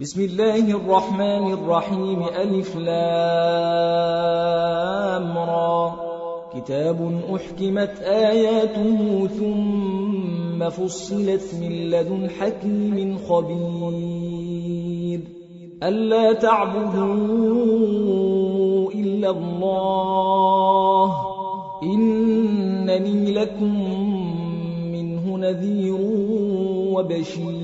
بسم الله الرحمن الرحيم. ألف لام را. كتاب أحكمت آياته ثم فصلت من لدن حكيم خبير. ألا تعبدوا إلا الله. إنني لكم منه نذير وبشير.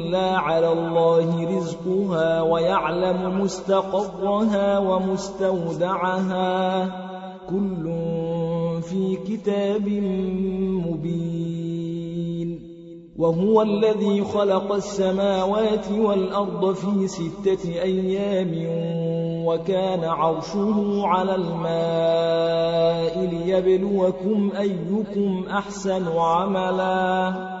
على الله رزقها ويعلم مستقرها ومستودعها. كل في كتاب مبين. وهو الذي خلق السماوات والأرض في ستة أيام وكان عرشه على الماء ليبلوكم أيكم أحسن عملا.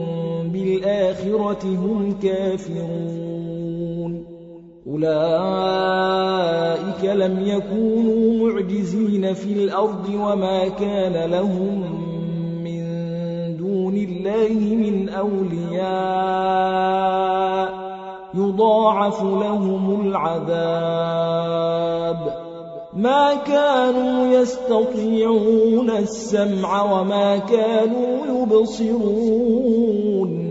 بالآخرة هم كافرون. أولئك لم يكونوا معجزين في الأرض وما كان لهم من دون الله من أولياء. يضاعف لهم العذاب. ما كانوا يستطيعون السمع وما كانوا يبصرون.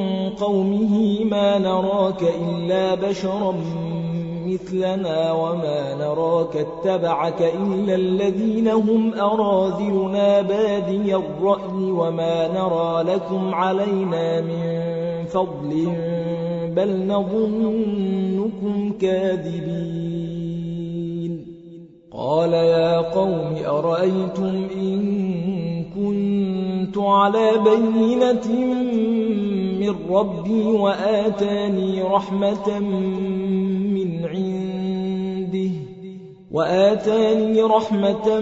قومه ما نراك إلا بشرا مثلنا وما نراك اتبعك إلا الذين هم أراذلنا بادي الرأي وما نرى لكم علينا من فضل بل نظنكم كاذبين. قال يا قوم أرأيتم إن كنت على بينة من ربي وآتاني رحمة من عنده وآتاني رحمة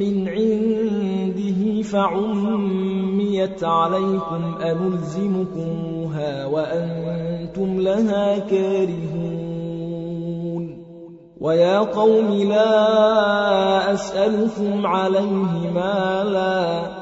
من عنده فعميت عليكم أنلزمكمها وأنتم لها كارهون. ويا قوم لا أسألكم عليه مالا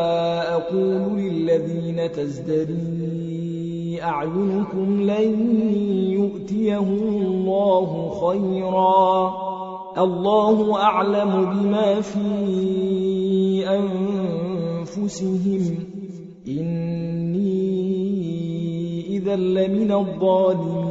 للذين تزدري أعينكم لن يؤتيهم الله خيرا. الله أعلم بما في أنفسهم. إني إذا لمن الظالمين.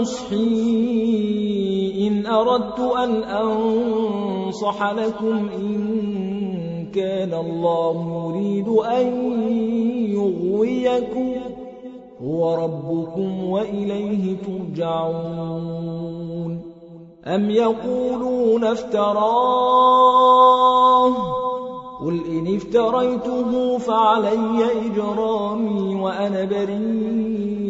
نصحي إن أردت أن أنصح لكم إن كان الله يريد أن يغويكم هو ربكم وإليه ترجعون أم يقولون افتراه قل إن افتريته فعلي إجرامي وأنا بريء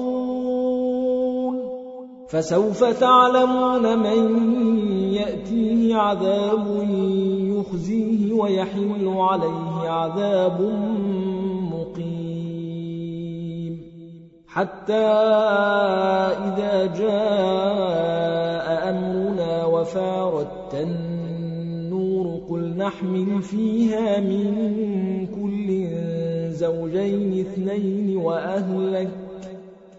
فسوف تعلمون من يأتيه عذاب يخزيه ويحل عليه عذاب مقيم. حتى إذا جاء أمرنا وفارت النور قل نحمل فيها من كل زوجين اثنين وأهلك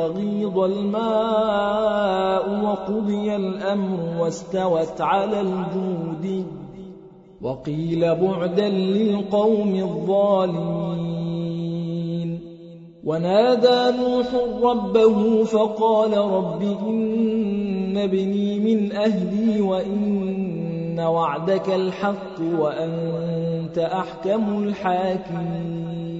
وغيض الماء وقضي الأمر واستوت على الجود. وقيل بعدا للقوم الظالمين. ونادى نوح ربه فقال رب إن ابني من أهلي وإن وعدك الحق وأنت أحكم الحاكمين.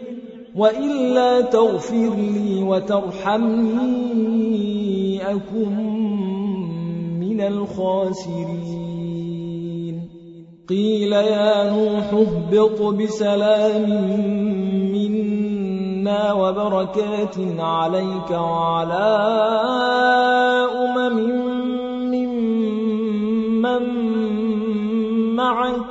وإلا تغفر لي وترحمني أكن من الخاسرين. قيل يا نوح اهبط بسلام منا وبركات عليك وعلى أمم ممن معك.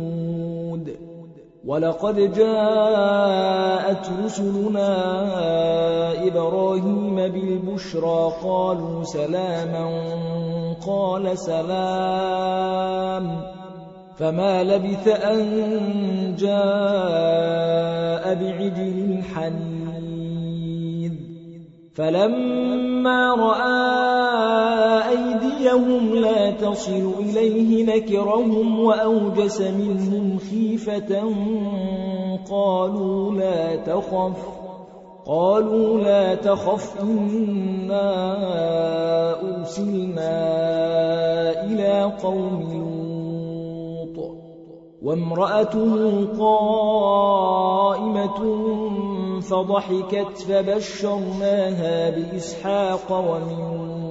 ولقد جاءت رسلنا إبراهيم بالبشرى قالوا سلاما قال سلام فما لبث أن جاء بعجل حنيذ فلما رأى أيديهم لا تصل إليه نكرهم وأوجس منهم خيفة قالوا لا تخف قالوا لا تخف إنا أرسلنا إلى قوم لوط. وامرأته قائمة فضحكت فبشرناها بإسحاق ومن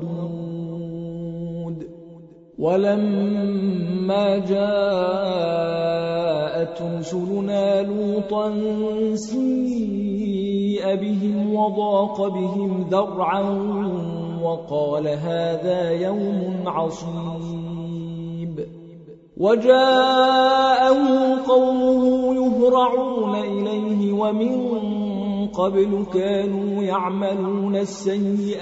ولما جاءت رسلنا لوطا سيء بهم وضاق بهم ذرعا وقال هذا يوم عصيب. وجاءه قومه يهرعون إليه ومن قبل كانوا يعملون السيئات.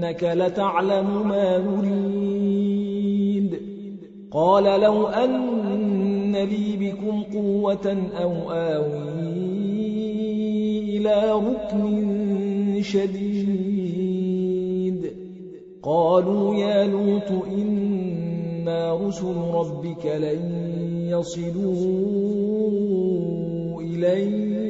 وإنك لتعلم ما نريد. قال لو أن لي بكم قوة أو آوي إلى ركن شديد. قالوا يا لوط إنا رسل ربك لن يصلوا إليك.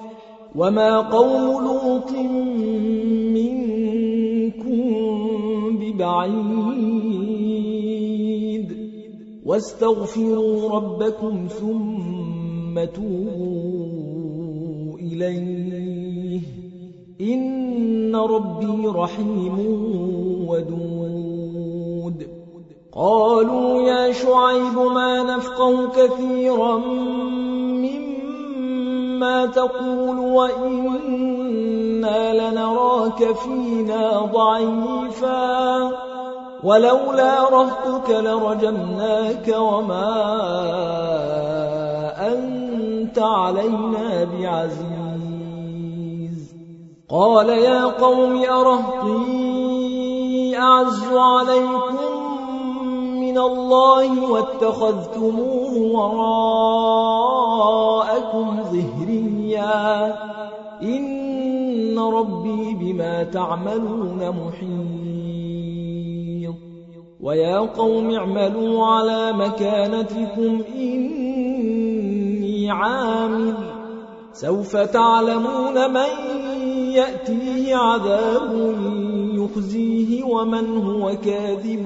وما قوم لوط منكم ببعيد واستغفروا ربكم ثم توبوا إليه إن ربي رحيم ودود قالوا يا شعيب ما نفقه كثيرا مما تقول وإنا لنراك فينا ضعيفا. ولولا رهتك لرجمناك وما أنت علينا بعزيز. قال يا قوم أرهطي أعز عليكم من الله واتخذتموه وراءكم ظهريا. إن ربي بما تعملون محيط. ويا قوم اعملوا على مكانتكم إني عامل. سوف تعلمون من يأتيه عذاب يخزيه ومن هو كاذب.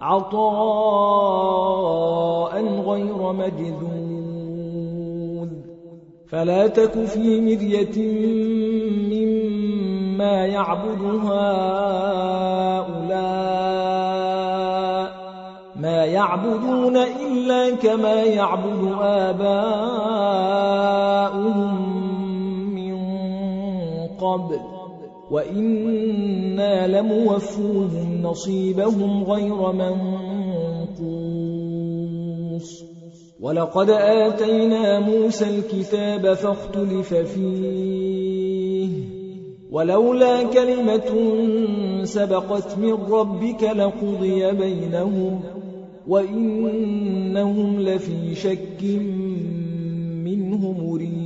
عطاء غير مجذوذ. فلا تك في مرية مما يعبد هؤلاء ما يعبدون إلا كما يعبد آباؤهم من قبل. وَإِنَّا لَمُوَفُّوهُمْ نَصِيبَهُمْ غَيْرَ مَنقُوصٍ وَلَقَدْ آتَيْنَا مُوسَى الْكِتَابَ فَاخْتُلِفَ فِيهِ وَلَوْلَا كَلِمَةٌ سَبَقَتْ مِنْ رَبِّكَ لَقُضِيَ بَيْنَهُمْ وَإِنَّهُمْ لَفِي شَكٍّ مِنْهُ مُرِيبٍ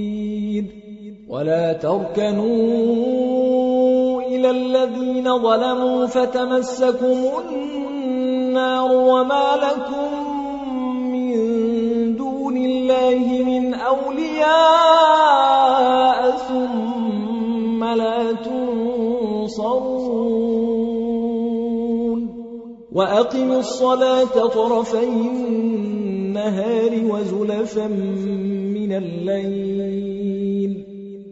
ولا تركنوا إلى الذين ظلموا فتمسكم النار وما لكم من دون الله من أولياء ثم لا تنصرون وأقم الصلاة طرفي النهار وزلفا من الليل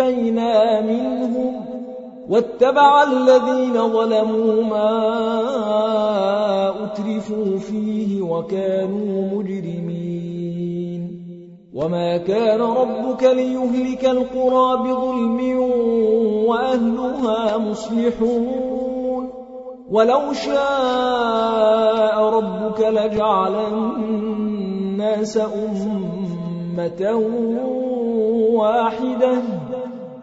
أنجينا منهم واتبع الذين ظلموا ما أترفوا فيه وكانوا مجرمين. وما كان ربك ليهلك القرى بظلم وأهلها مصلحون. ولو شاء ربك لجعل الناس أمة واحدة.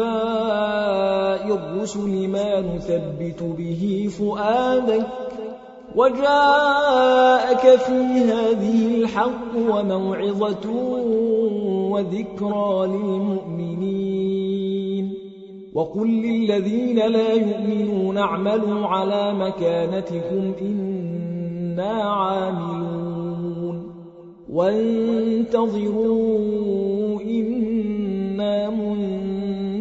أنباء الرسل ما نثبت به فؤادك وجاءك في هذه الحق وموعظة وذكرى للمؤمنين. وقل للذين لا يؤمنون اعملوا على مكانتكم إنا عاملون. وانتظروا إنا